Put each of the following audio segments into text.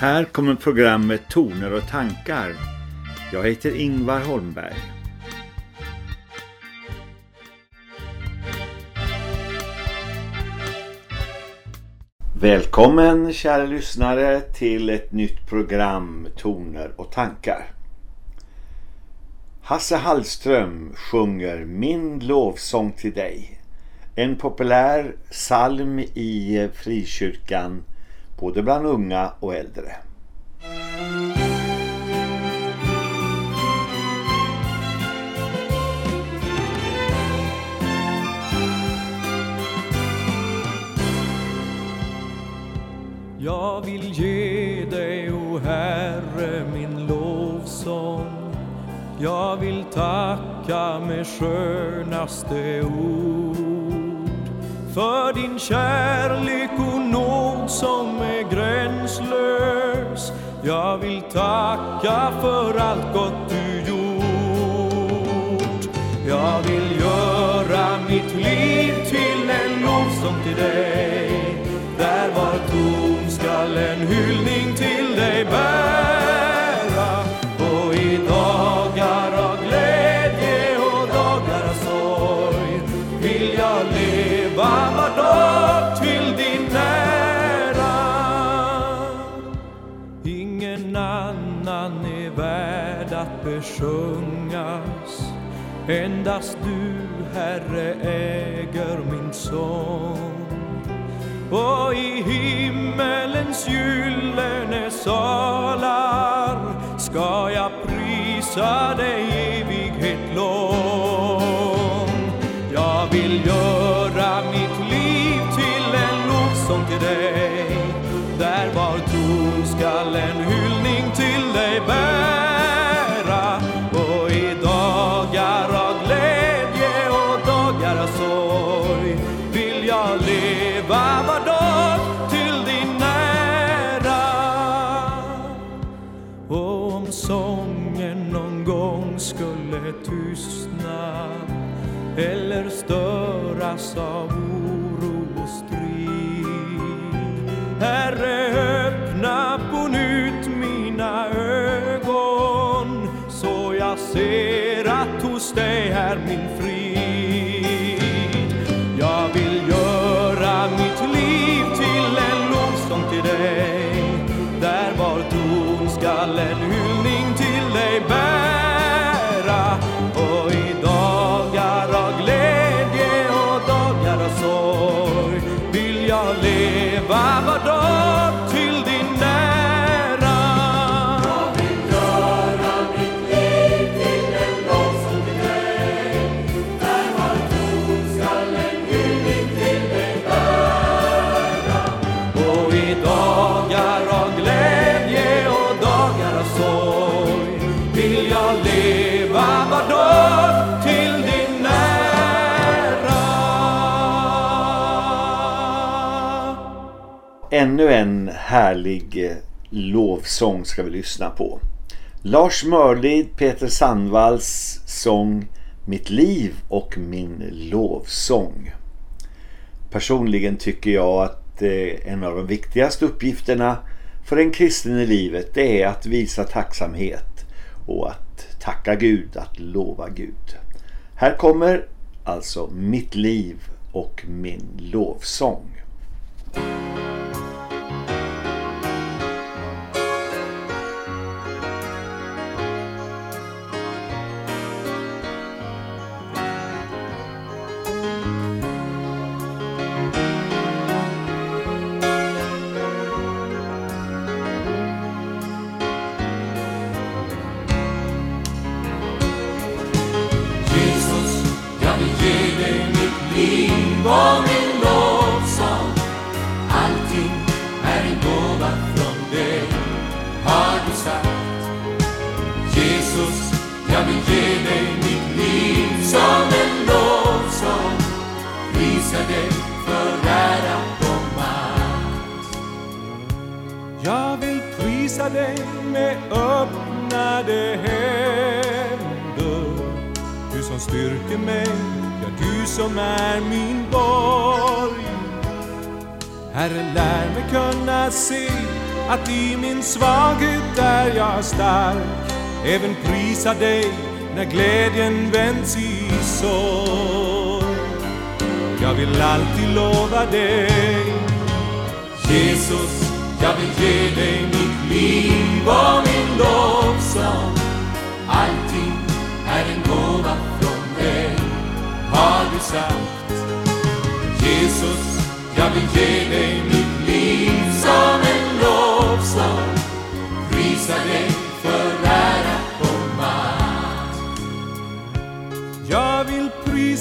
Här kommer programmet Toner och tankar. Jag heter Ingvar Holmberg. Välkommen kära lyssnare till ett nytt program Toner och tankar. Hasse Hallström sjunger Min lovsång till dig. En populär psalm i frikyrkan både bland unga och äldre. Jag vill ge dig, o Herre, min lovsång. Jag vill tacka med skönaste ord för din kärlek och nåd som är gränslös. Jag vill tacka för allt gott du gjort. Jag vill göra mitt liv till en lovsång till dig. Där var ton skall en hyllning till dig bära. Sjungas Endast du, Herre, äger min sång och i himmelens gyllene salar ska jag prisa dig evighet lång. saw Ännu en härlig eh, lovsång ska vi lyssna på. Lars Mörlid, Peter Sandvalls sång Mitt liv och min lovsång. Personligen tycker jag att eh, en av de viktigaste uppgifterna för en kristen i livet det är att visa tacksamhet och att tacka Gud, att lova Gud. Här kommer alltså Mitt liv och min lovsång.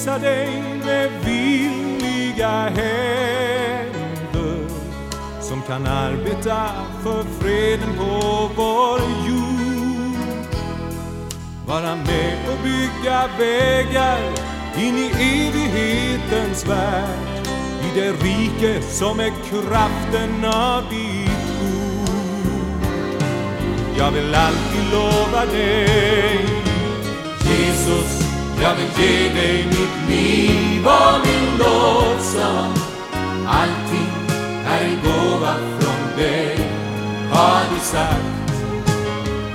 Prisa dig med villiga händer som kan arbeta för freden på vår jord. Vara med och bygga vägar in i evighetens värld i det rike som är kraften av ditt ord. Jag vill alltid lova dig Jesus, jag vill ge dig mitt liv och min lovsång. Allting är en gåva från dig, har du sagt.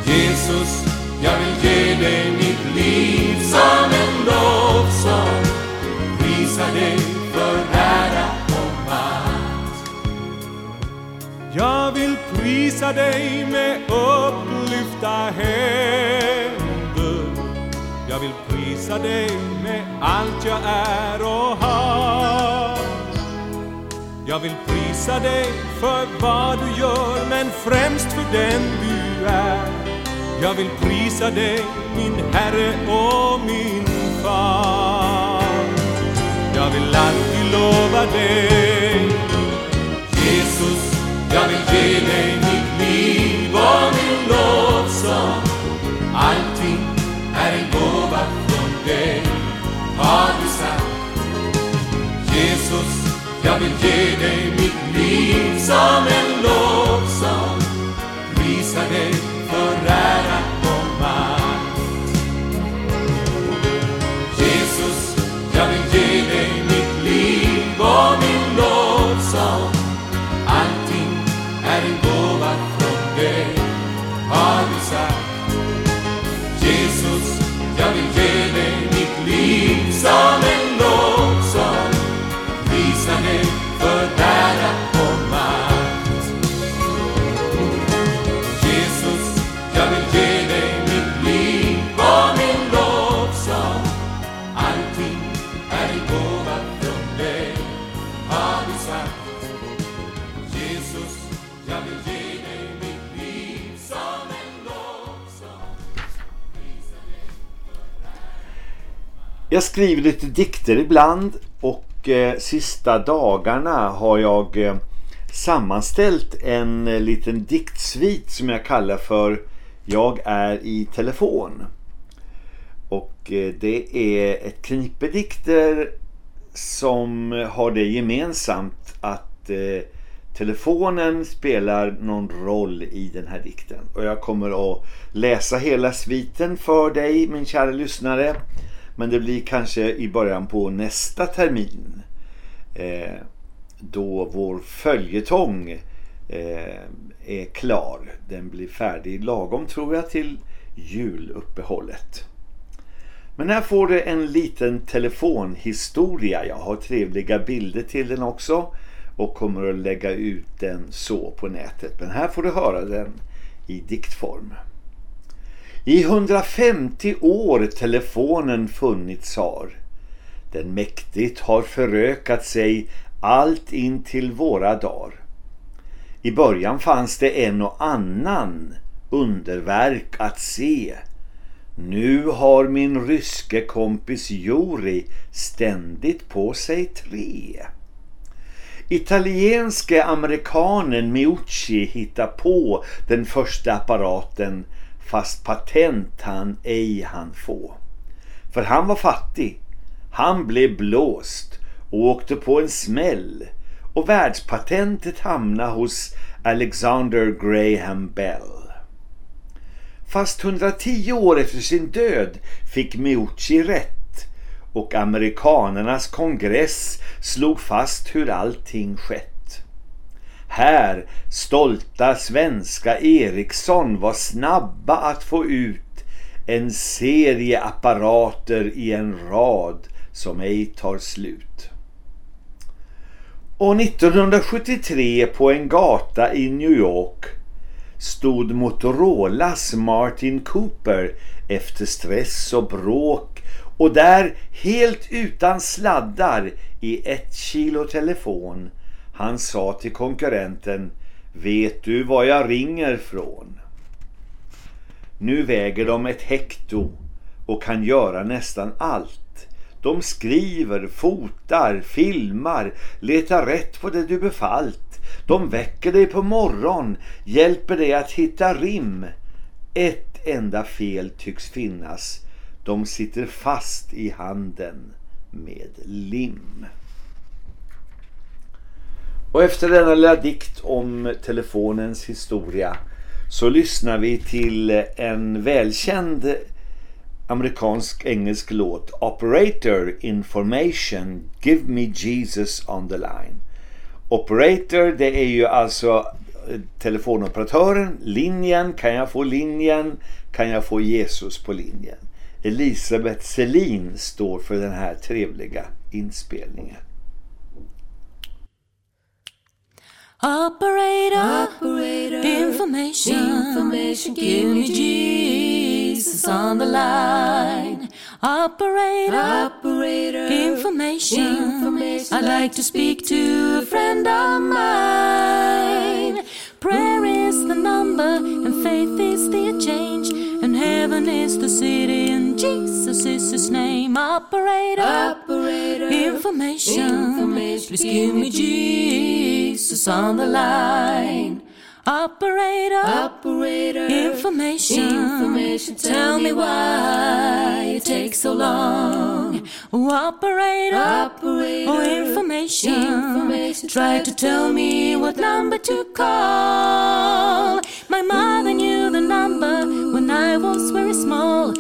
Jesus, jag vill ge dig mitt liv som en lovsång. Prisa dig för ära och makt. Jag vill prisa dig med upplyfta händer. Prisa dig med allt jag är och har. Jag vill prisa dig för vad du gör, men främst för den du är. Jag vill prisa dig, min Herre och min Far. Jag vill alltid lova dig, Jesus, jag vill ge dig mitt liv dig, har du sagt. Jesus, jag vill ge dig mitt liv som en lovsång. Prisa dig för äran Jag skriver lite dikter ibland och eh, sista dagarna har jag eh, sammanställt en eh, liten diktsvit som jag kallar för Jag är i telefon. Och eh, det är ett knippe dikter som har det gemensamt att eh, telefonen spelar någon roll i den här dikten. Och jag kommer att läsa hela sviten för dig min kära lyssnare. Men det blir kanske i början på nästa termin. Eh, då vår följetong eh, är klar. Den blir färdig lagom tror jag till juluppehållet. Men här får du en liten telefonhistoria. Jag har trevliga bilder till den också. Och kommer att lägga ut den så på nätet. Men här får du höra den i diktform. I 150 år telefonen funnits har. Den mäktigt har förökat sig allt in till våra dagar. I början fanns det en och annan underverk att se. Nu har min ryske kompis Juri ständigt på sig tre. Italienske amerikanen Miucci hittar på den första apparaten fast patent han ej han få. För han var fattig. Han blev blåst och åkte på en smäll och världspatentet hamnade hos Alexander Graham Bell. Fast 110 år efter sin död fick Meucci rätt och amerikanernas kongress slog fast hur allting skett. Här, stolta svenska Ericsson var snabba att få ut en serie apparater i en rad som ej tar slut. Och 1973 på en gata i New York stod Motorolas Martin Cooper efter stress och bråk och där helt utan sladdar i ett kilo telefon han sa till konkurrenten Vet du var jag ringer från? Nu väger de ett hekto och kan göra nästan allt. De skriver, fotar, filmar, letar rätt på det du befallt. De väcker dig på morgon, hjälper dig att hitta rim. Ett enda fel tycks finnas. De sitter fast i handen med lim. Och efter denna lilla dikt om telefonens historia så lyssnar vi till en välkänd amerikansk engelsk låt Operator Information Give Me Jesus on the line. Operator det är ju alltså eh, telefonoperatören, linjen, kan jag få linjen, kan jag få Jesus på linjen. Elisabeth Selin står för den här trevliga inspelningen. Operator, Operator information, information, give me Jesus on the line. Operator, Operator information, information, I'd like to speak to a friend of mine. Prayer is the number, and faith is the change, heaven is the city, and Jesus is his name. Operator, Operator information, information, please give me Jesus on the line. Operator, operator, information, information. Tell me why it takes so long. Oh, operator, operator, oh, information, information. Try to tell me what number to call. My mother knew the number when I was very small,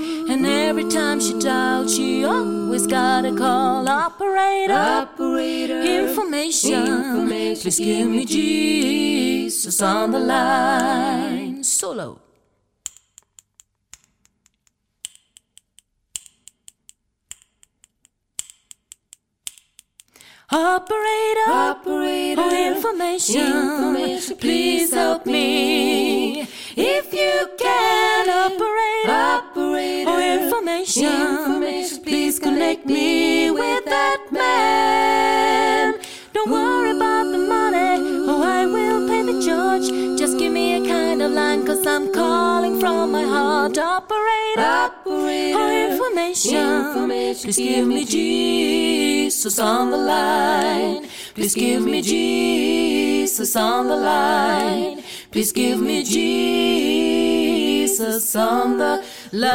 every time she dialed, she always got a call. Operator, operator, information, information. Please give me Jesus on the line. Solo. Operator, operator, oh, information, information, please help me. If you can, operator, operator, oh, information, information, please connect me with that man. Don't worry about the money, oh, I will pay the charge. Just give me a kind of line, cause I'm calling from my heart. Operator, operator, information, information, please give me Jesus on the line. Please give me Jesus Jesus on the line. Please give me Jesus on the line.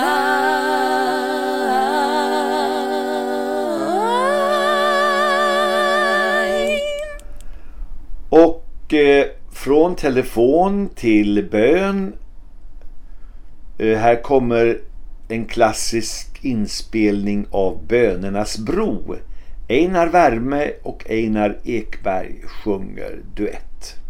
Och eh, från telefon till bön. Eh, här kommer en klassisk inspelning av Bönernas bro. Einar Värme och Einar Ekberg sjunger duett.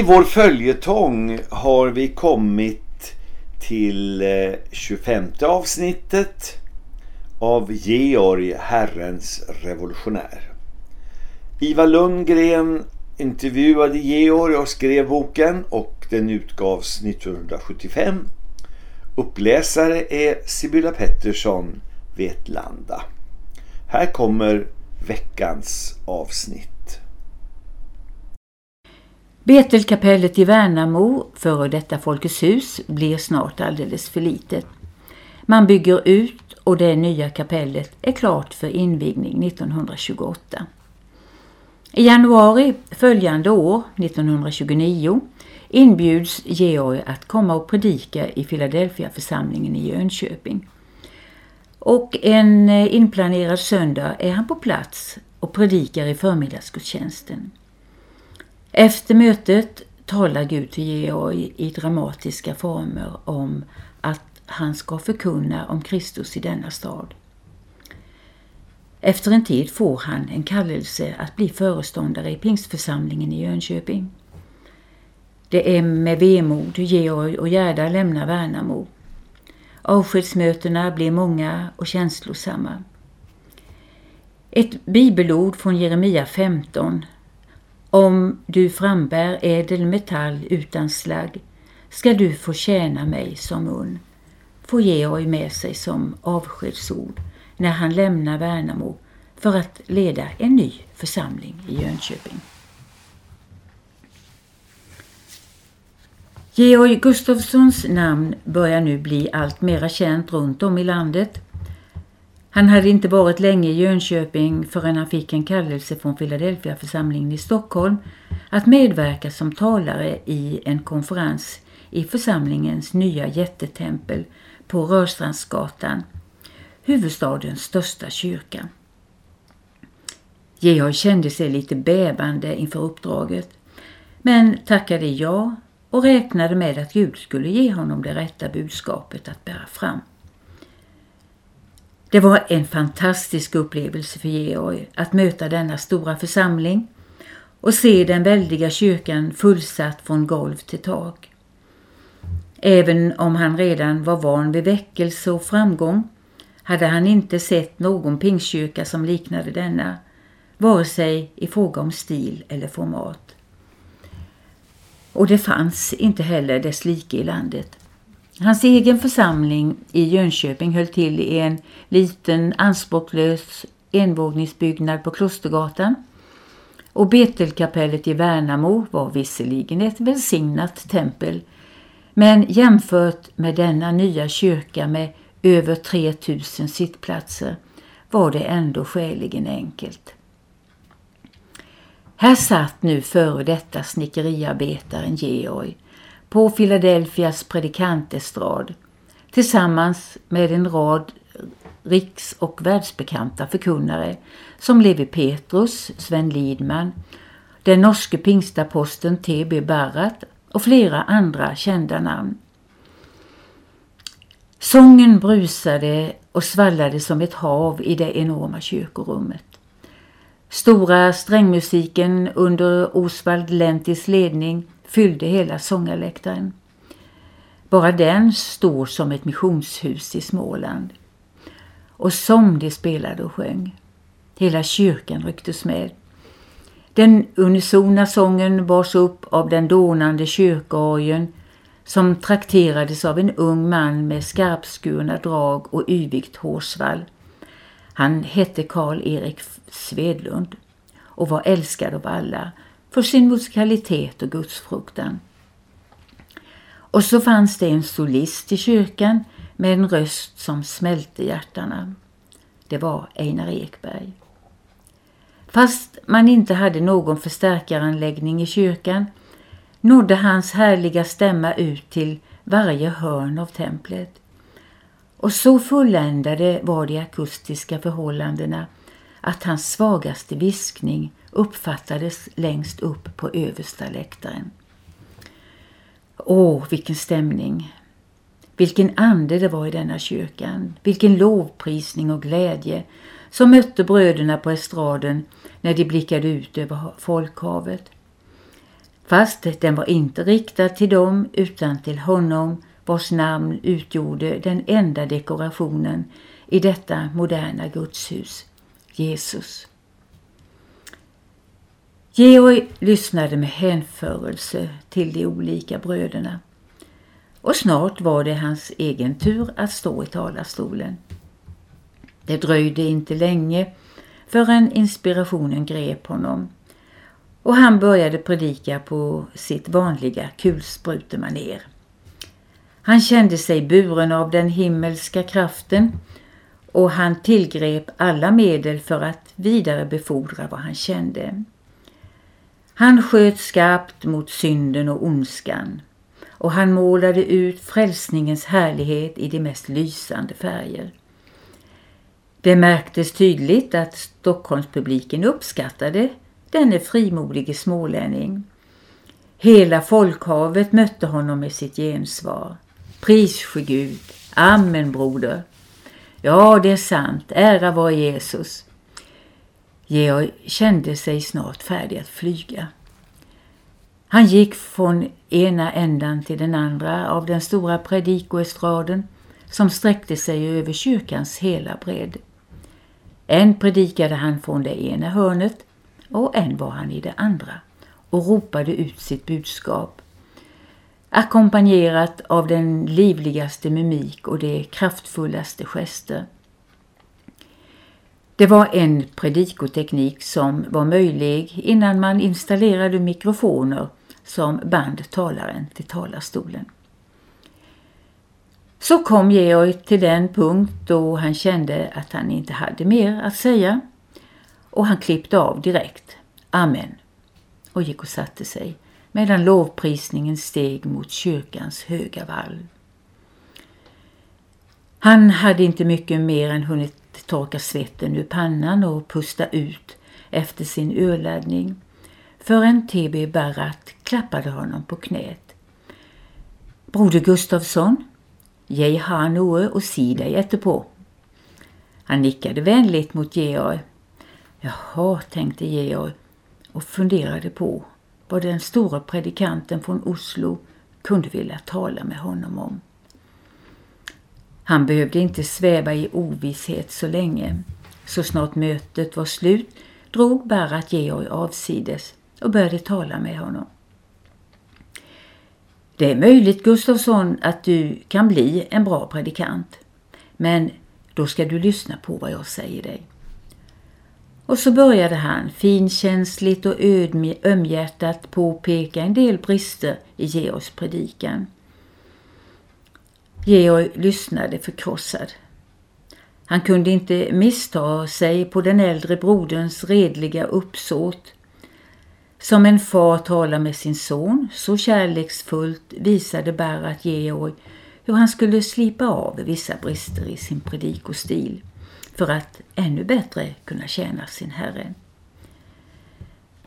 I vår följetong har vi kommit till eh, 25 avsnittet av Georg Herrens revolutionär. Ivar Lundgren intervjuade Georg och skrev boken och den utgavs 1975. Uppläsare är Sibylla Pettersson Vetlanda. Här kommer veckans avsnitt. Betelkapellet i Värnamo, före detta Folkets hus, blir snart alldeles för litet. Man bygger ut och det nya kapellet är klart för invigning 1928. I januari följande år, 1929, inbjuds Georg att komma och predika i Philadelphia-församlingen i Jönköping. Och en eh, inplanerad söndag är han på plats och predikar i förmiddagsgudstjänsten. Efter mötet talar Gud till Georg i dramatiska former om att han ska förkunna om Kristus i denna stad. Efter en tid får han en kallelse att bli föreståndare i pingstförsamlingen i Jönköping. Det är med vemod Georg och Gerda lämnar Värnamo. Avskedsmötena blir många och känslosamma. Ett bibelord från Jeremia 15 om du frambär ädel metall utan slagg ska du få tjäna mig som mun. Får Georg med sig som avskedsord när han lämnar Värnamo för att leda en ny församling i Jönköping. Georg Gustafssons namn börjar nu bli allt mera känt runt om i landet. Han hade inte varit länge i Jönköping förrän han fick en kallelse från Philadelphia-församlingen i Stockholm att medverka som talare i en konferens i församlingens nya jättetempel på Rörstrandsgatan, huvudstadens största kyrka. Georg kände sig lite bävande inför uppdraget, men tackade ja och räknade med att Gud skulle ge honom det rätta budskapet att bära fram. Det var en fantastisk upplevelse för Georg att möta denna stora församling och se den väldiga kyrkan fullsatt från golv till tak. Även om han redan var van vid väckelse och framgång hade han inte sett någon pingstkyrka som liknade denna, vare sig i fråga om stil eller format. Och det fanns inte heller dess like i landet. Hans egen församling i Jönköping höll till i en liten anspråklös envåningsbyggnad på Klostergatan och Betelkapellet i Värnamo var visserligen ett välsignat tempel men jämfört med denna nya kyrka med över 3000 sittplatser var det ändå skäligen enkelt. Här satt nu före detta snickeriarbetaren Georg på Philadelphias predikantestrad tillsammans med en rad riks- och världsbekanta förkunnare som Levi Petrus, Sven Lidman, den norske pingstaposten T.B. Barrat och flera andra kända namn. Sången brusade och svallade som ett hav i det enorma kyrkorummet. Stora strängmusiken under Osvald Lentis ledning fyllde hela sångarläktaren. Bara den står som ett missionshus i Småland. Och som de spelade och sjöng. Hela kyrkan rycktes med. Den unisona sången bars upp av den dånande kyrkorgen som trakterades av en ung man med skarpskurna drag och yvigt hårsvall. Han hette Karl-Erik Svedlund och var älskad av alla för sin musikalitet och gudsfruktan. Och så fanns det en solist i kyrkan med en röst som smälte hjärtarna. Det var Einar Ekberg. Fast man inte hade någon förstärkaranläggning i kyrkan nådde hans härliga stämma ut till varje hörn av templet. Och så fulländade var de akustiska förhållandena att hans svagaste viskning uppfattades längst upp på översta läktaren. Åh, vilken stämning! Vilken ande det var i denna kyrkan, vilken lovprisning och glädje som mötte bröderna på estraden när de blickade ut över folkhavet. Fast den var inte riktad till dem utan till honom vars namn utgjorde den enda dekorationen i detta moderna gudshus, Jesus. Georg lyssnade med hänförelse till de olika bröderna. Och snart var det hans egen tur att stå i talarstolen. Det dröjde inte länge förrän inspirationen grep honom och han började predika på sitt vanliga kulsprutemaner. Han kände sig buren av den himmelska kraften och han tillgrep alla medel för att vidarebefordra vad han kände. Han sköt skarpt mot synden och ondskan och han målade ut frälsningens härlighet i de mest lysande färger. Det märktes tydligt att Stockholmspubliken uppskattade denne frimodige smålänning. Hela folkhavet mötte honom med sitt gensvar. Prissky Gud, amen broder. Ja, det är sant, ära var Jesus. Georg kände sig snart färdig att flyga. Han gick från ena ändan till den andra av den stora predikoestraden som sträckte sig över kyrkans hela bredd. En predikade han från det ena hörnet och en var han i det andra och ropade ut sitt budskap. Ackompanjerat av den livligaste mimik och de kraftfullaste gester. Det var en predikoteknik som var möjlig innan man installerade mikrofoner som band talaren till talarstolen. Så kom Georg till den punkt då han kände att han inte hade mer att säga och han klippte av direkt. Amen. Och gick och satte sig medan lovprisningen steg mot kyrkans höga valv. Han hade inte mycket mer än hunnit torka svetten ur pannan och pusta ut efter sin urladdning förrän TB Barrat klappade honom på knät. Broder Gustavsson, jag har något att se dig etterpå. Han nickade vänligt mot Georg. Jaha, tänkte Georg och funderade på vad den stora predikanten från Oslo kunde vilja tala med honom om. Han behövde inte sväva i ovisshet så länge. Så snart mötet var slut drog Barat Georg avsides och började tala med honom. Det är möjligt Gustafsson att du kan bli en bra predikant. Men då ska du lyssna på vad jag säger dig. Och så började han finkänsligt och ömhjärtat påpeka en del brister i Georgs predikan. Georg lyssnade förkrossad. Han kunde inte missta sig på den äldre broderns redliga uppsåt. Som en far talar med sin son, så kärleksfullt visade Berat Georg hur han skulle slipa av vissa brister i sin predikostil för att ännu bättre kunna tjäna sin Herre.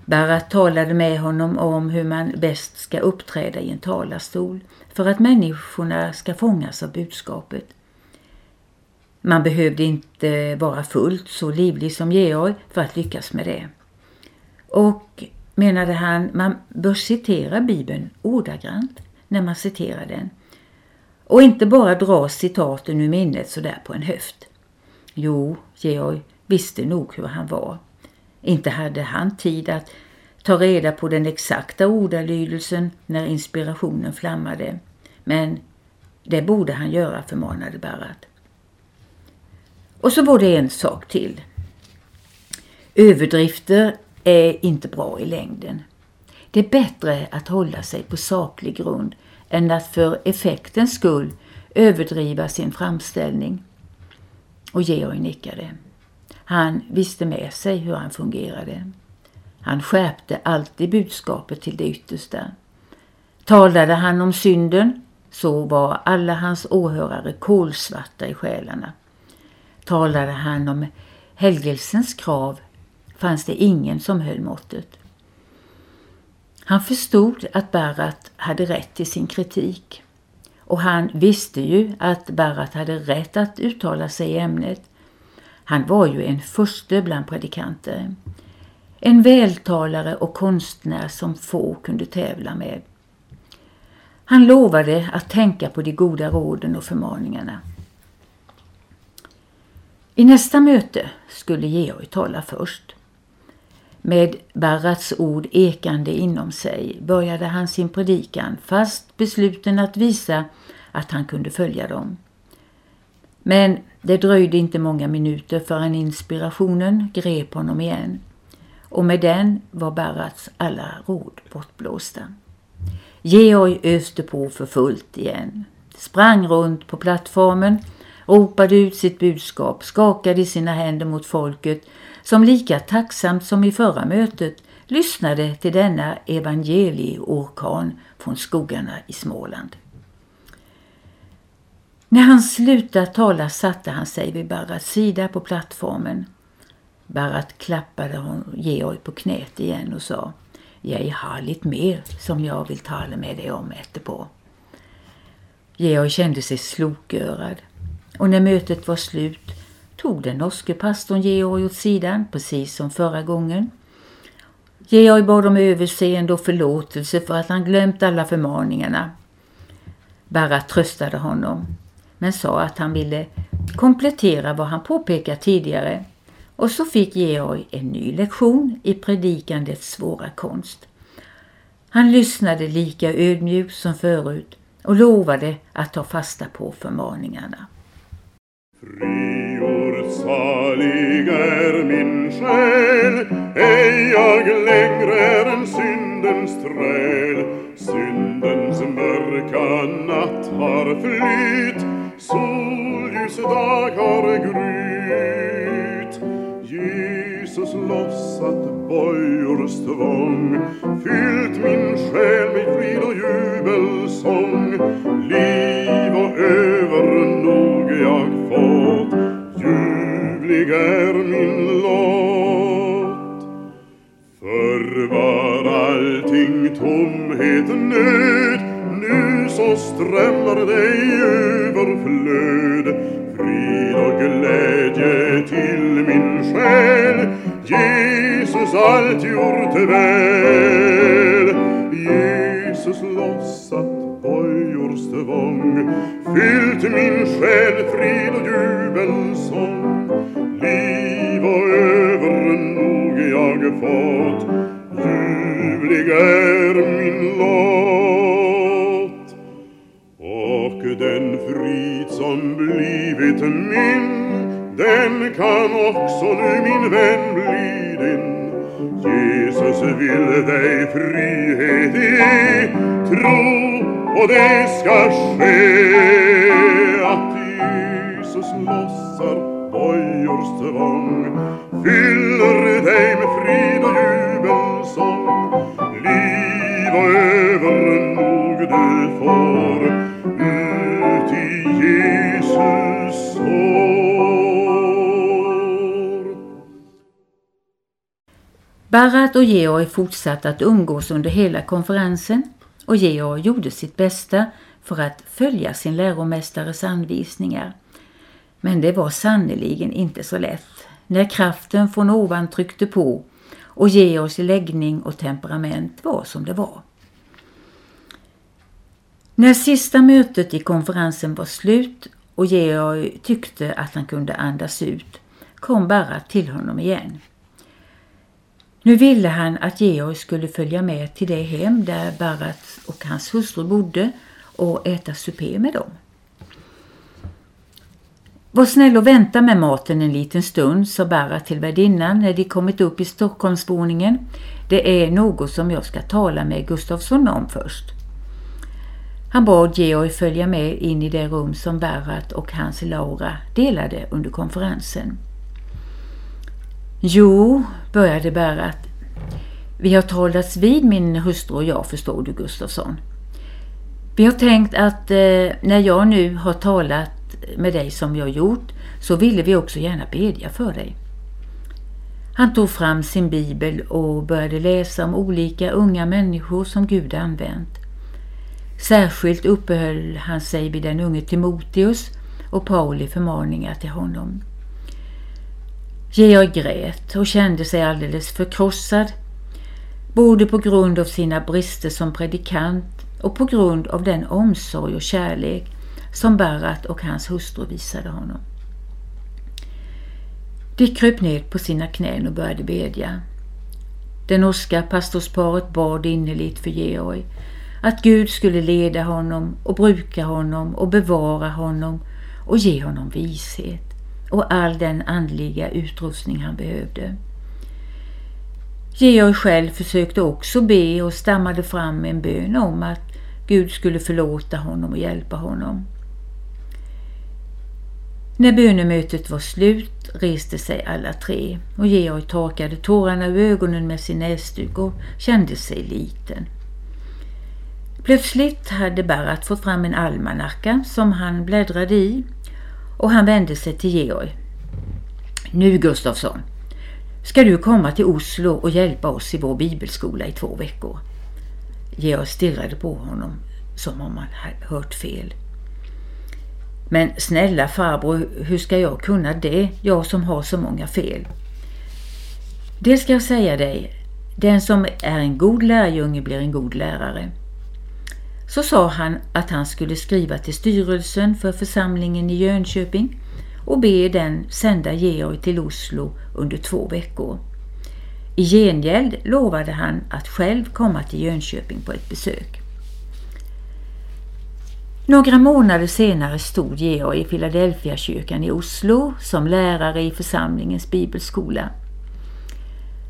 Berat talade med honom om hur man bäst ska uppträda i en talarstol för att människorna ska fångas av budskapet. Man behövde inte vara fullt så livlig som Georg för att lyckas med det. Och, menade han, man bör citera Bibeln ordagrant när man citerar den. Och inte bara dra citaten ur minnet sådär på en höft. Jo, Georg visste nog hur han var. Inte hade han tid att ta reda på den exakta ordalydelsen när inspirationen flammade. Men det borde han göra, förmanade Barat. Och så var det en sak till. Överdrifter är inte bra i längden. Det är bättre att hålla sig på saklig grund än att för effektens skull överdriva sin framställning. Och Georg nickade. Han visste med sig hur han fungerade. Han skärpte alltid budskapet till det yttersta. Talade han om synden så var alla hans åhörare kolsvarta i själarna. Talade han om helgelsens krav fanns det ingen som höll måttet. Han förstod att Barat hade rätt i sin kritik. Och han visste ju att Barat hade rätt att uttala sig i ämnet. Han var ju en förste bland predikanter. En vältalare och konstnär som få kunde tävla med. Han lovade att tänka på de goda råden och förmaningarna. I nästa möte skulle Georg tala först. Med Barrats ord ekande inom sig började han sin predikan fast besluten att visa att han kunde följa dem. Men det dröjde inte många minuter förrän inspirationen grep honom igen och med den var Barrats alla råd bortblåsta. Georg öste på för fullt igen, sprang runt på plattformen, ropade ut sitt budskap, skakade sina händer mot folket som lika tacksamt som i förra mötet lyssnade till denna evangelieorkan från skogarna i Småland. När han slutade tala satte han sig vid Barrats sida på plattformen. Barat klappade Georg på knät igen och sa Jag har lite mer som jag vill tala med dig om efterpå. Georg kände sig slokörad och när mötet var slut tog den norske pastorn Georg åt sidan, precis som förra gången. Georg bad om överseende och förlåtelse för att han glömt alla förmaningarna. Barat tröstade honom, men sa att han ville komplettera vad han påpekat tidigare. Och så fick Georg en ny lektion i predikandets svåra konst. Han lyssnade lika ödmjukt som förut och lovade att ta fasta på förmaningarna. Fri salig är min själ, ej jag längre är en syndens träl. Syndens mörka natt har flytt, solljus dag har grytt Jesus lossat bojors tvång, fyllt min själ med frid och jubelsång. Liv och övernog jag fått, ljuvlig är min lott. Förr var allting tomhet, nöd, nu så strömmar det överflöd. Frid och glädje till min själ, Jesus allt gjort väl. Jesus lossat bojors tvång, fyllt min själ frid och jubelsång. Liv och övernog jag fått, ljuvlig är min lov frid som blivit min den kan också nu min vän bli din. Jesus vill dig frihet ge, tro och det ska ske att Jesus lossar bojors tvång, fyller dig med frid och jubelsång, liv och övernog du får. Och Georg fortsatte att umgås under hela konferensen och Georg gjorde sitt bästa för att följa sin läromästares anvisningar. Men det var sannoliken inte så lätt när kraften från ovan tryckte på och Georgs läggning och temperament var som det var. När sista mötet i konferensen var slut och Georg tyckte att han kunde andas ut kom Barra till honom igen. Nu ville han att Georg skulle följa med till det hem där Barat och hans hustru bodde och äta supé med dem. Var snäll och vänta med maten en liten stund, sa Barrat till värdinnan när de kommit upp i Stockholmsvåningen. Det är något som jag ska tala med Gustafsson om först. Han bad Georg följa med in i det rum som Barrat och hans Laura delade under konferensen. Jo, började Berat. Vi har talats vid min hustru och jag förstår du Gustafsson. Vi har tänkt att eh, när jag nu har talat med dig som jag gjort så ville vi också gärna bedja för dig. Han tog fram sin bibel och började läsa om olika unga människor som Gud använt. Särskilt uppehöll han sig vid den unge Timoteus och Pauli förmaningar till honom. Georg grät och kände sig alldeles förkrossad, både på grund av sina brister som predikant och på grund av den omsorg och kärlek som Barat och hans hustru visade honom. De kröp ned på sina knän och började bedja. Det norska pastorsparet bad innerligt för Georg, att Gud skulle leda honom och bruka honom och bevara honom och ge honom vishet och all den andliga utrustning han behövde. Georg själv försökte också be och stammade fram en bön om att Gud skulle förlåta honom och hjälpa honom. När bönemötet var slut reste sig alla tre och Georg torkade tårarna ur ögonen med sin näsduk och kände sig liten. Plötsligt hade Barat fått fram en almanacka som han bläddrade i och han vände sig till Georg. Nu Gustafsson, ska du komma till Oslo och hjälpa oss i vår bibelskola i två veckor. Georg stirrade på honom som om han hört fel. Men snälla farbror, hur ska jag kunna det, jag som har så många fel? Det ska jag säga dig, den som är en god lärjunge blir en god lärare. Så sa han att han skulle skriva till styrelsen för församlingen i Jönköping och be den sända Georg till Oslo under två veckor. I gengäld lovade han att själv komma till Jönköping på ett besök. Några månader senare stod Georg i Philadelphia kyrkan i Oslo som lärare i församlingens bibelskola.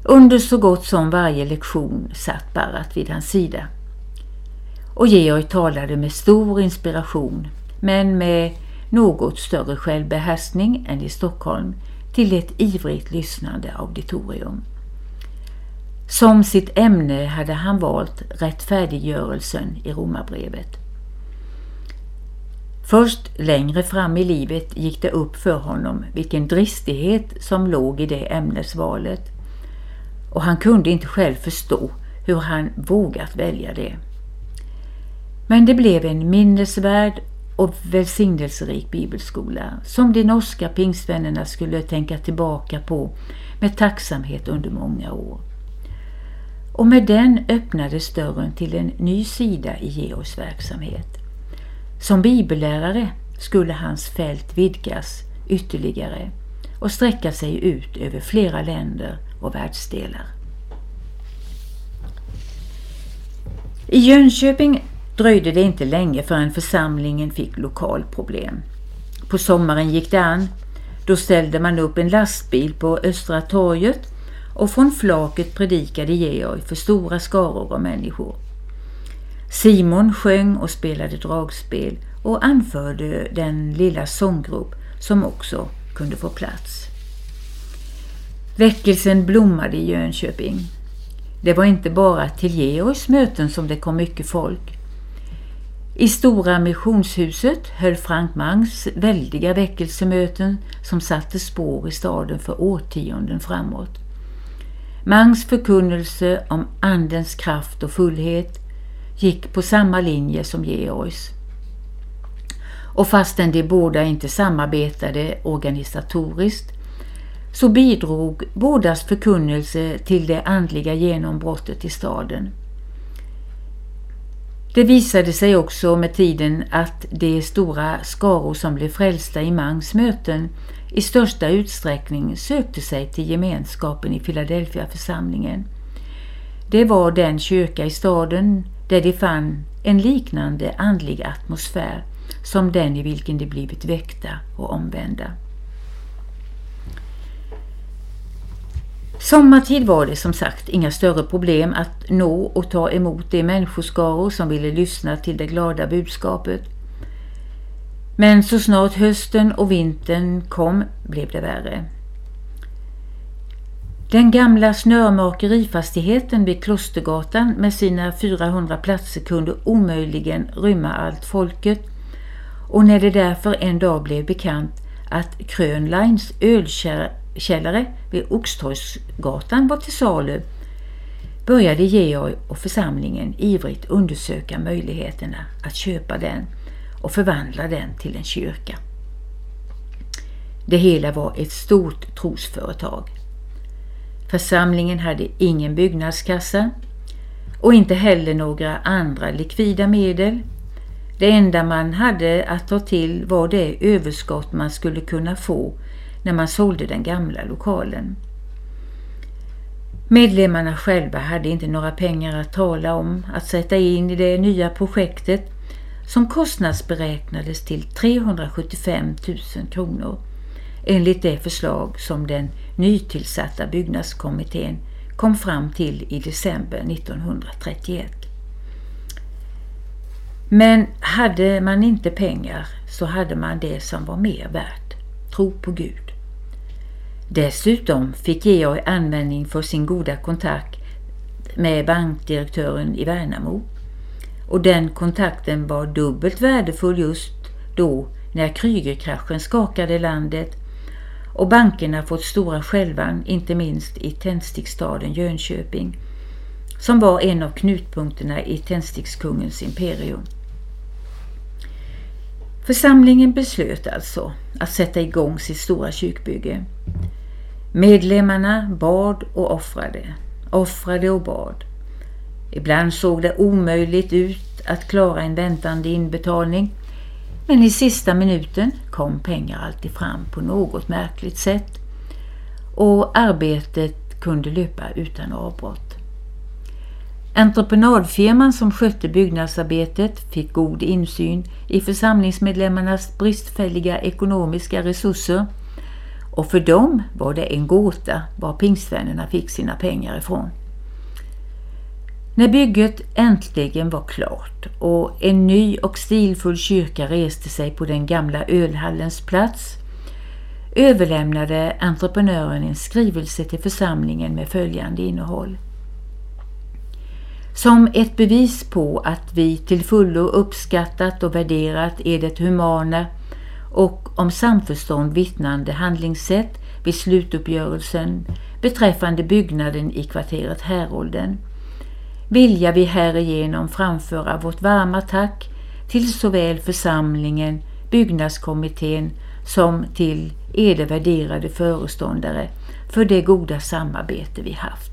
Under så gott som varje lektion satt Barat vid hans sida. Och Georg talade med stor inspiration men med något större självbehärskning än i Stockholm till ett ivrigt lyssnande auditorium. Som sitt ämne hade han valt rättfärdiggörelsen i Romarbrevet. Först längre fram i livet gick det upp för honom vilken dristighet som låg i det ämnesvalet och han kunde inte själv förstå hur han vågat välja det. Men det blev en minnesvärd och välsignelserik bibelskola som de norska pingstvännerna skulle tänka tillbaka på med tacksamhet under många år. Och med den öppnades dörren till en ny sida i Georgs verksamhet. Som bibellärare skulle hans fält vidgas ytterligare och sträcka sig ut över flera länder och världsdelar. I Jönköping dröjde det inte länge förrän församlingen fick lokalproblem. På sommaren gick det an, Då ställde man upp en lastbil på Östra torget och från flaket predikade Georg för stora skaror av människor. Simon sjöng och spelade dragspel och anförde den lilla sånggrupp som också kunde få plats. Väckelsen blommade i Jönköping. Det var inte bara till Georgs möten som det kom mycket folk. I Stora missionshuset höll Frank Mangs väldiga väckelsemöten som satte spår i staden för årtionden framåt. Mangs förkunnelse om andens kraft och fullhet gick på samma linje som Georgs. Och fastän de båda inte samarbetade organisatoriskt så bidrog bådas förkunnelse till det andliga genombrottet i staden. Det visade sig också med tiden att de stora skaror som blev frälsta i Mangs möten i största utsträckning sökte sig till gemenskapen i Philadelphia församlingen. Det var den kyrka i staden där de fann en liknande andlig atmosfär som den i vilken de blivit väckta och omvända. Sommartid var det som sagt inga större problem att nå och ta emot de människoskaror som ville lyssna till det glada budskapet. Men så snart hösten och vintern kom blev det värre. Den gamla snörmakerifastigheten vid Klostergatan med sina 400 platser kunde omöjligen rymma allt folket och när det därför en dag blev bekant att Krönlines ölkärra källare vid Oxtorgsgatan var till salu började Georg och församlingen ivrigt undersöka möjligheterna att köpa den och förvandla den till en kyrka. Det hela var ett stort trosföretag. Församlingen hade ingen byggnadskassa och inte heller några andra likvida medel. Det enda man hade att ta till var det överskott man skulle kunna få när man sålde den gamla lokalen. Medlemmarna själva hade inte några pengar att tala om att sätta in i det nya projektet som kostnadsberäknades till 375 000 kronor enligt det förslag som den nytillsatta byggnadskommittén kom fram till i december 1931. Men hade man inte pengar så hade man det som var mer värt, tro på Gud. Dessutom fick Georg användning för sin goda kontakt med bankdirektören i Värnamo och den kontakten var dubbelt värdefull just då när Krygerkraschen skakade landet och bankerna fått stora skälvan, inte minst i tändsticksstaden Jönköping, som var en av knutpunkterna i tändstickskungens imperium. Församlingen beslöt alltså att sätta igång sitt stora kyrkbygge. Medlemmarna bad och offrade, offrade och bad. Ibland såg det omöjligt ut att klara en väntande inbetalning men i sista minuten kom pengar alltid fram på något märkligt sätt och arbetet kunde löpa utan avbrott. Entreprenadfirman som skötte byggnadsarbetet fick god insyn i församlingsmedlemmarnas bristfälliga ekonomiska resurser och för dem var det en gåta var pingstvännerna fick sina pengar ifrån. När bygget äntligen var klart och en ny och stilfull kyrka reste sig på den gamla ölhallens plats överlämnade entreprenören en skrivelse till församlingen med följande innehåll. Som ett bevis på att vi till fullo uppskattat och värderat Edet humana och om samförstånd vittnande handlingssätt vid slutuppgörelsen beträffande byggnaden i kvarteret Härolden vilja vi härigenom framföra vårt varma tack till såväl församlingen, byggnadskommittén som till eder värderade föreståndare för det goda samarbete vi haft.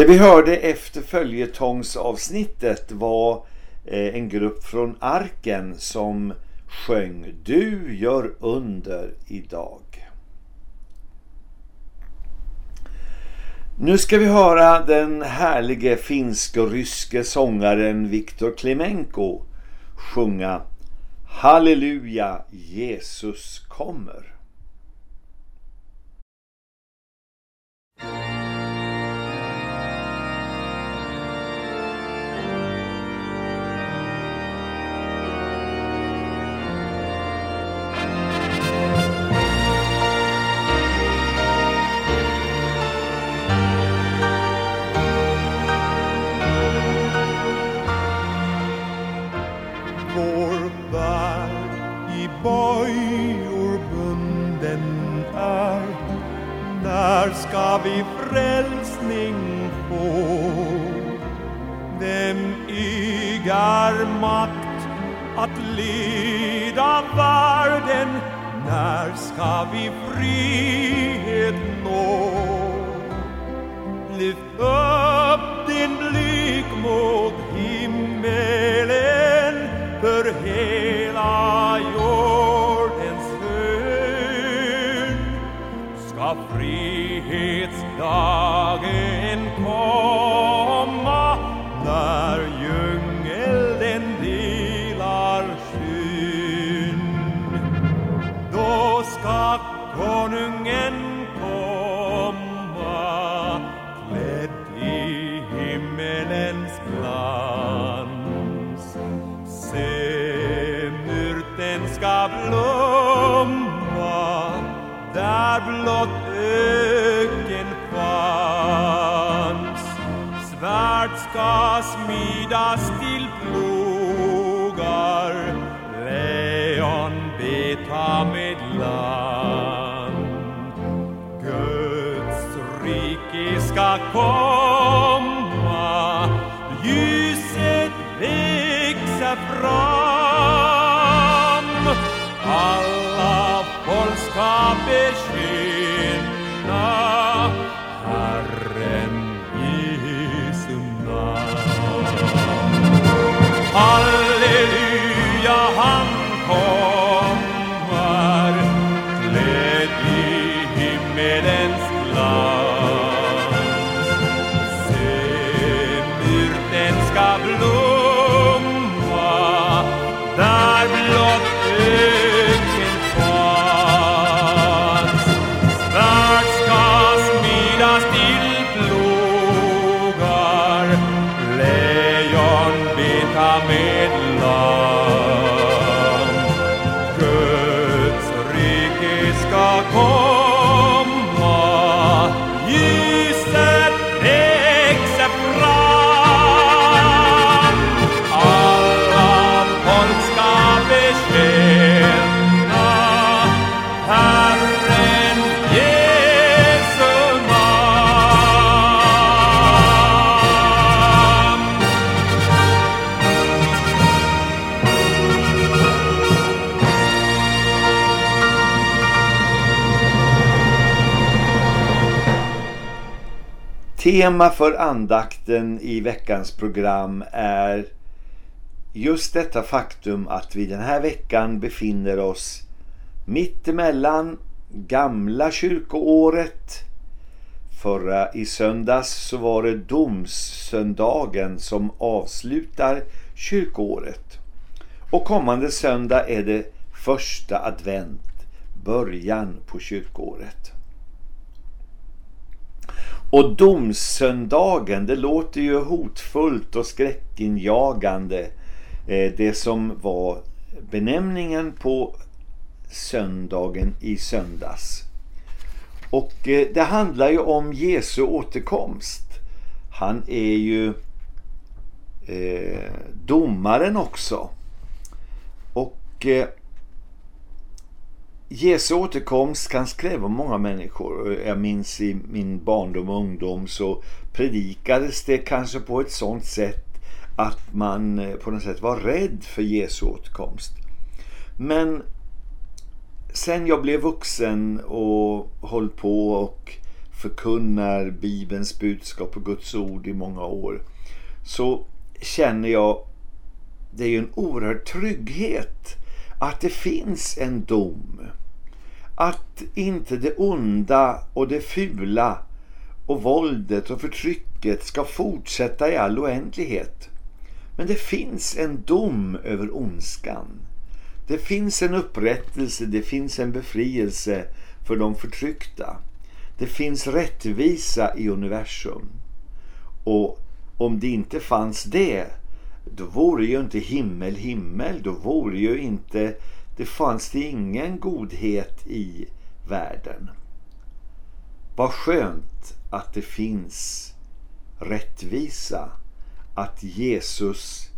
Det vi hörde efter följetongsavsnittet var eh, en grupp från Arken som sjöng Du gör under idag. Nu ska vi höra den härlige finsk-ryske sångaren Viktor Klimenko sjunga Halleluja, Jesus kommer. ska vi frälsning få. Vem ygar makt att leda världen? När ska vi frihet nå? Lyft upp din blick mot himmelen för hela jordens hörn ska fri dagen komma när djungeln delar skyn. Då ska konungen komma klädd i himmelens glans. Se, myrten ska blomma där blott ska smidas till plogar. Lejon beta med land. Guds rike ska komma. Ljuset växa fram. Alla folk ska bekymra Tema för andakten i veckans program är just detta faktum att vi den här veckan befinner oss mitt emellan gamla kyrkoåret. Förra i söndags så var det domssöndagen som avslutar kyrkoåret. Och kommande söndag är det första advent, början på kyrkoåret. Och domsöndagen, det låter ju hotfullt och skräckinjagande. Eh, det som var benämningen på söndagen i söndags. Och eh, det handlar ju om Jesu återkomst. Han är ju eh, domaren också. Och Jesu återkomst kan skräva många människor. Jag minns i min barndom och ungdom så predikades det kanske på ett sånt sätt att man eh, på något sätt var rädd för Jesu återkomst. Men sen jag blev vuxen och höll på och förkunnar Bibelns budskap och Guds ord i många år så känner jag det är ju en oerhörd trygghet att det finns en dom. Att inte det onda och det fula och våldet och förtrycket ska fortsätta i all oändlighet. Men det finns en dom över ondskan. Det finns en upprättelse, det finns en befrielse för de förtryckta. Det finns rättvisa i universum. Och om det inte fanns det, då vore ju inte himmel himmel. Då vore ju inte, det fanns det ingen godhet i världen. Vad skönt att det finns rättvisa. Att Jesus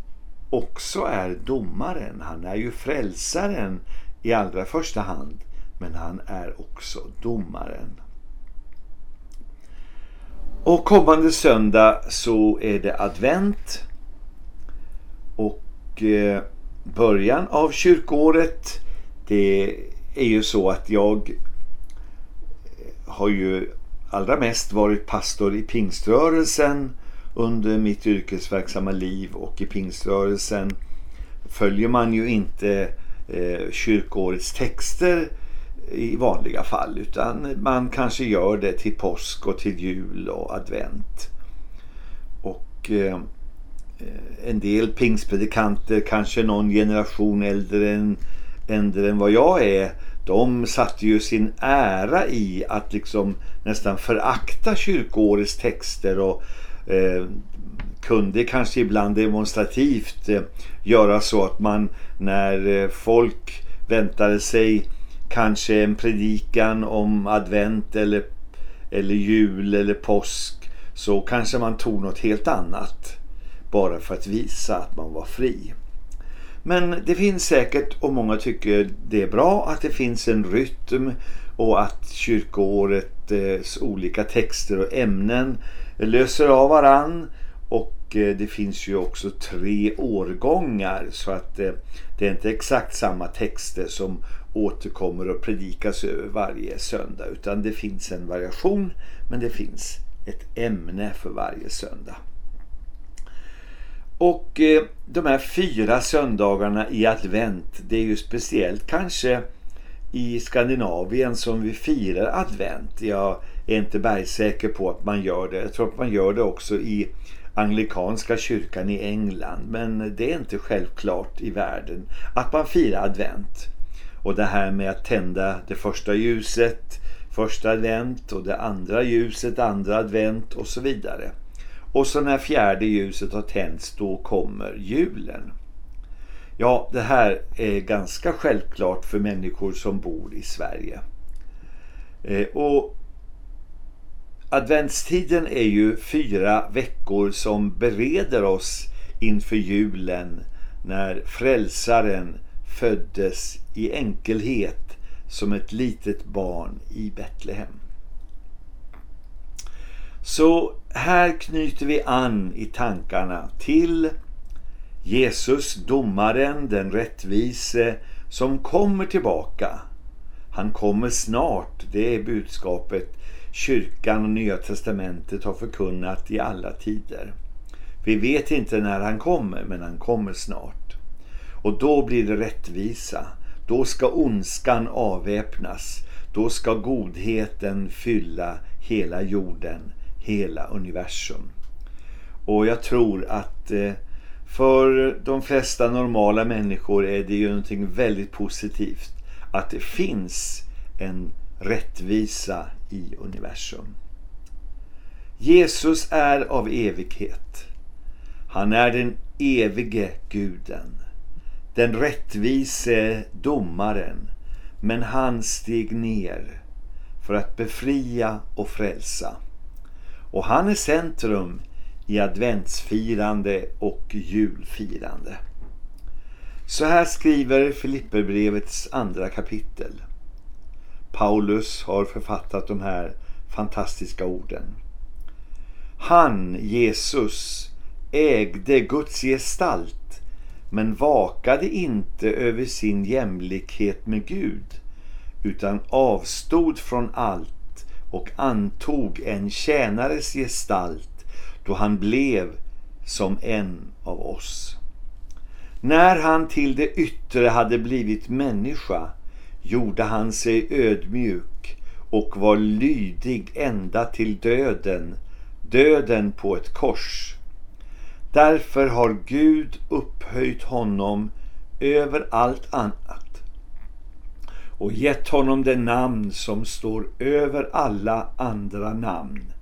också är domaren. Han är ju frälsaren i allra första hand. Men han är också domaren. Och kommande söndag så är det advent. Och eh, början av kyrkåret det är ju så att jag eh, har ju allra mest varit pastor i pingströrelsen under mitt yrkesverksamma liv och i pingströrelsen följer man ju inte eh, kyrkårets texter i vanliga fall utan man kanske gör det till påsk och till jul och advent. Och eh, Eh, en del pingstpredikanter, kanske någon generation äldre än, äldre än vad jag är, de satte ju sin ära i att liksom nästan förakta kyrkårets texter och eh, kunde kanske ibland demonstrativt eh, göra så att man när eh, folk väntade sig kanske en predikan om advent eller, eller jul eller påsk så kanske man tog något helt annat bara för att visa att man var fri. Men det finns säkert och många tycker det är bra att det finns en rytm och att kyrkoårets olika texter och ämnen löser av varann och eh, det finns ju också tre årgångar så att eh, det är inte exakt samma texter som återkommer och predikas över varje söndag utan det finns en variation men det finns ett ämne för varje söndag. Och eh, de här fyra söndagarna i advent, det är ju speciellt kanske i Skandinavien som vi firar advent. Jag är inte bergsäker på att man gör det. Jag tror att man gör det också i anglikanska kyrkan i England. Men det är inte självklart i världen att man firar advent. Och det här med att tända det första ljuset, första advent och det andra ljuset, andra advent och så vidare. Och så när fjärde ljuset har tänts då kommer julen. Ja, det här är ganska självklart för människor som bor i Sverige. Eh, och adventstiden är ju fyra veckor som bereder oss inför julen när frälsaren föddes i enkelhet som ett litet barn i Betlehem. Så här knyter vi an i tankarna till Jesus, domaren, den rättvise som kommer tillbaka. Han kommer snart, det är budskapet kyrkan och Nya Testamentet har förkunnat i alla tider. Vi vet inte när han kommer, men han kommer snart. Och då blir det rättvisa. Då ska ondskan avväpnas. Då ska godheten fylla hela jorden, hela universum. Och jag tror att eh, för de flesta normala människor är det ju någonting väldigt positivt att det finns en rättvisa i universum. Jesus är av evighet. Han är den evige guden. Den rättvise domaren. Men han steg ner för att befria och frälsa. Och han är centrum i adventsfirande och julfirande. Så här skriver Filipperbrevets andra kapitel. Paulus har författat de här fantastiska orden. Han, Jesus, ägde Guds gestalt men vakade inte över sin jämlikhet med Gud utan avstod från allt och antog en tjänares gestalt då han blev som en av oss. När han till det yttre hade blivit människa gjorde han sig ödmjuk och var lydig ända till döden, döden på ett kors. Därför har Gud upphöjt honom över allt annat och gett honom det namn som står över alla andra namn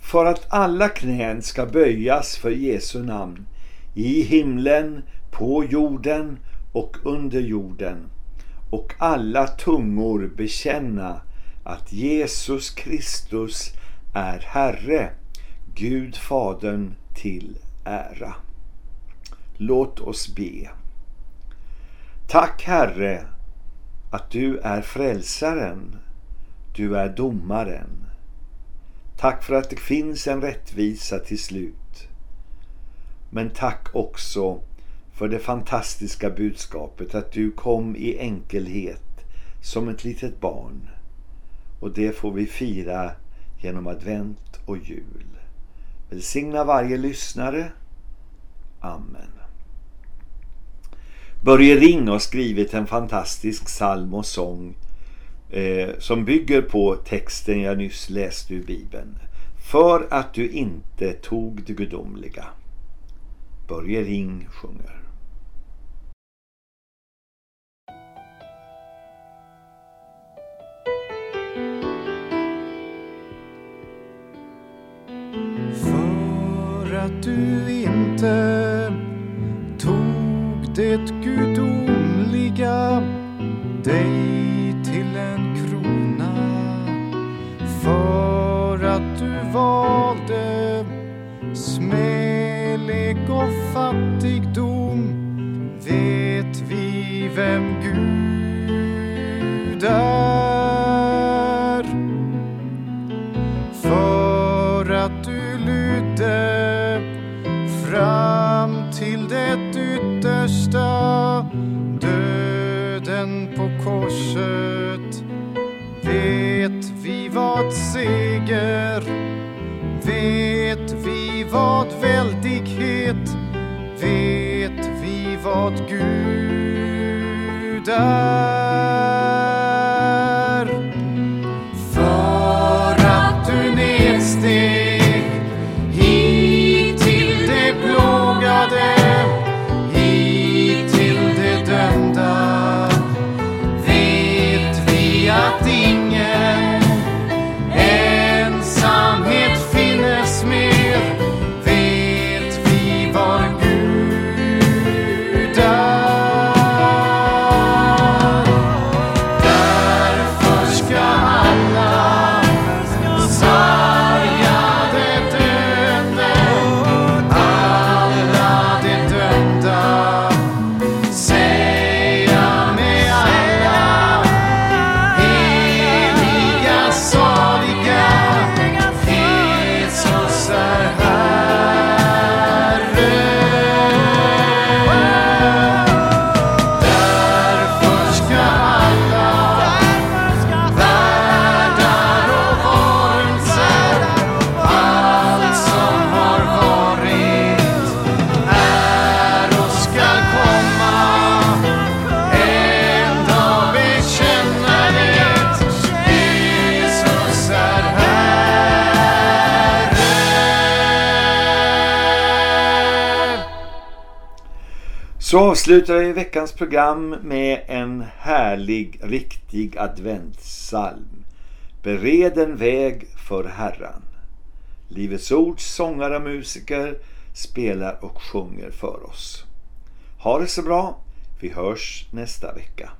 för att alla knän ska böjas för Jesu namn i himlen, på jorden och under jorden och alla tungor bekänna att Jesus Kristus är Herre, Gud Fadern till ära. Låt oss be. Tack Herre att du är frälsaren, du är domaren. Tack för att det finns en rättvisa till slut. Men tack också för det fantastiska budskapet att du kom i enkelhet som ett litet barn. Och det får vi fira genom advent och jul. Välsigna varje lyssnare. Amen. Börje Ring har skrivit en fantastisk psalm och sång eh, som bygger på texten jag nyss läste ur Bibeln. För att du inte tog det gudomliga. Börje Ring sjunger. För att du inte tog gudomliga dig till en krona. För att du valde smälek och fattigdom vet vi vem korset. Vet vi vad seger? Vet vi vad väldighet? Vet vi vad Gud är? Avslutar vi veckans program med en härlig, riktig adventssalm. Bered en väg för Herran. Livets Ords sångare och musiker spelar och sjunger för oss. Ha det så bra. Vi hörs nästa vecka.